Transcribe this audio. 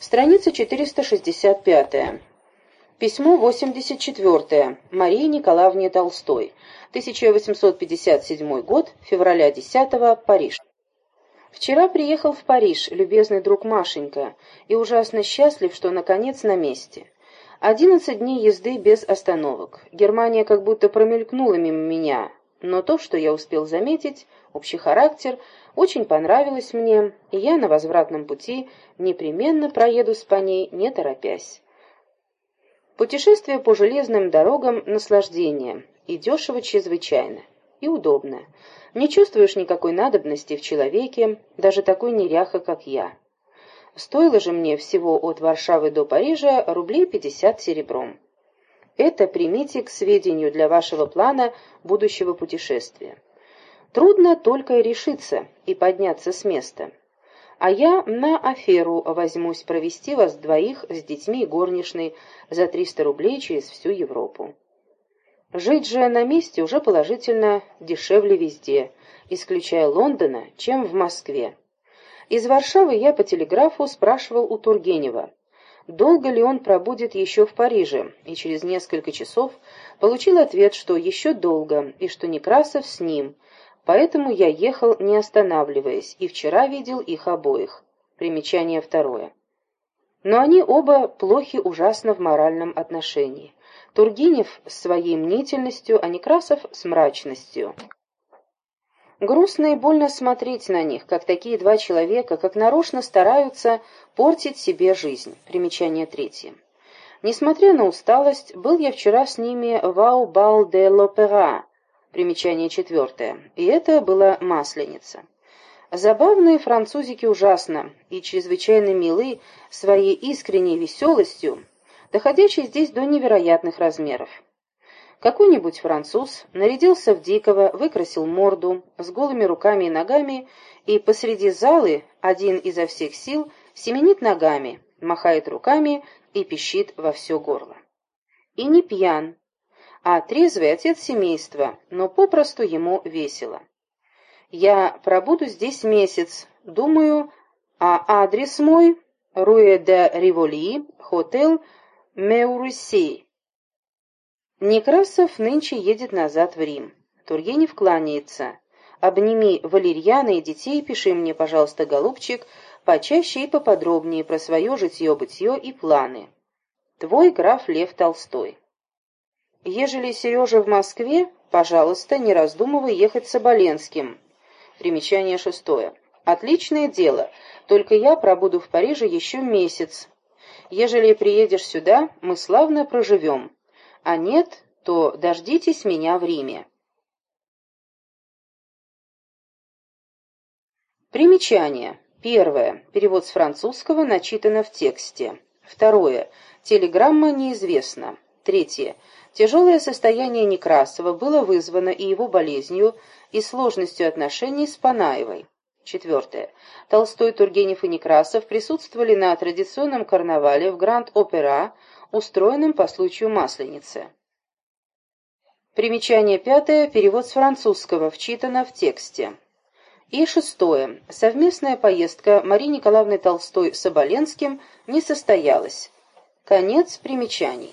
Страница 465. Письмо 84. Марии Николаевне Толстой. 1857 год, февраля 10 Париж. Вчера приехал в Париж, любезный друг Машенька, и ужасно счастлив, что наконец на месте. Одиннадцать дней езды без остановок. Германия как будто промелькнула мимо меня, но то, что я успел заметить, общий характер, очень понравилось мне, и я на возвратном пути непременно проеду с по ней, не торопясь. Путешествие по железным дорогам — наслаждение, и дешево чрезвычайно, и удобно. Не чувствуешь никакой надобности в человеке, даже такой неряха, как я. Стоило же мне всего от Варшавы до Парижа рублей пятьдесят серебром. Это примите к сведению для вашего плана будущего путешествия. Трудно только решиться и подняться с места. А я на аферу возьмусь провести вас двоих с детьми горничной за триста рублей через всю Европу. Жить же на месте уже положительно дешевле везде, исключая Лондона, чем в Москве. Из Варшавы я по телеграфу спрашивал у Тургенева, долго ли он пробудет еще в Париже, и через несколько часов получил ответ, что еще долго, и что Некрасов с ним, поэтому я ехал не останавливаясь, и вчера видел их обоих. Примечание второе. Но они оба плохи ужасно в моральном отношении. Тургенев с своей мнительностью, а Некрасов с мрачностью. Грустно и больно смотреть на них, как такие два человека, как нарочно стараются портить себе жизнь. Примечание третье. Несмотря на усталость, был я вчера с ними в Аубал де l'Опера. Примечание четвертое. И это была Масленица. Забавные французики ужасно и чрезвычайно милы своей искренней веселостью, доходящей здесь до невероятных размеров. Какой-нибудь француз нарядился в дикого, выкрасил морду с голыми руками и ногами, и посреди залы один изо всех сил семенит ногами, махает руками и пищит во все горло. И не пьян, а трезвый отец семейства, но попросту ему весело. Я пробуду здесь месяц, думаю, а адрес мой — Руэ де Риволи, хотел Меурусси, Некрасов нынче едет назад в Рим. Тургенев кланяется. Обними валерьяна и детей, пиши мне, пожалуйста, голубчик, почаще и поподробнее про свое житье-бытье и планы. Твой граф Лев Толстой. Ежели Сережа в Москве, пожалуйста, не раздумывай ехать с Оболенским. Примечание шестое. Отличное дело, только я пробуду в Париже еще месяц. Ежели приедешь сюда, мы славно проживем а нет, то дождитесь меня в Риме. Примечание. Первое. Перевод с французского начитано в тексте. Второе. Телеграмма неизвестна. Третье. Тяжелое состояние Некрасова было вызвано и его болезнью, и сложностью отношений с Панаевой. Четвертое. Толстой, Тургенев и Некрасов присутствовали на традиционном карнавале в Гранд-Опера устроенным по случаю Масленицы. Примечание пятое. Перевод с французского. Вчитано в тексте. И шестое. Совместная поездка Марии Николаевны Толстой с Оболенским не состоялась. Конец примечаний.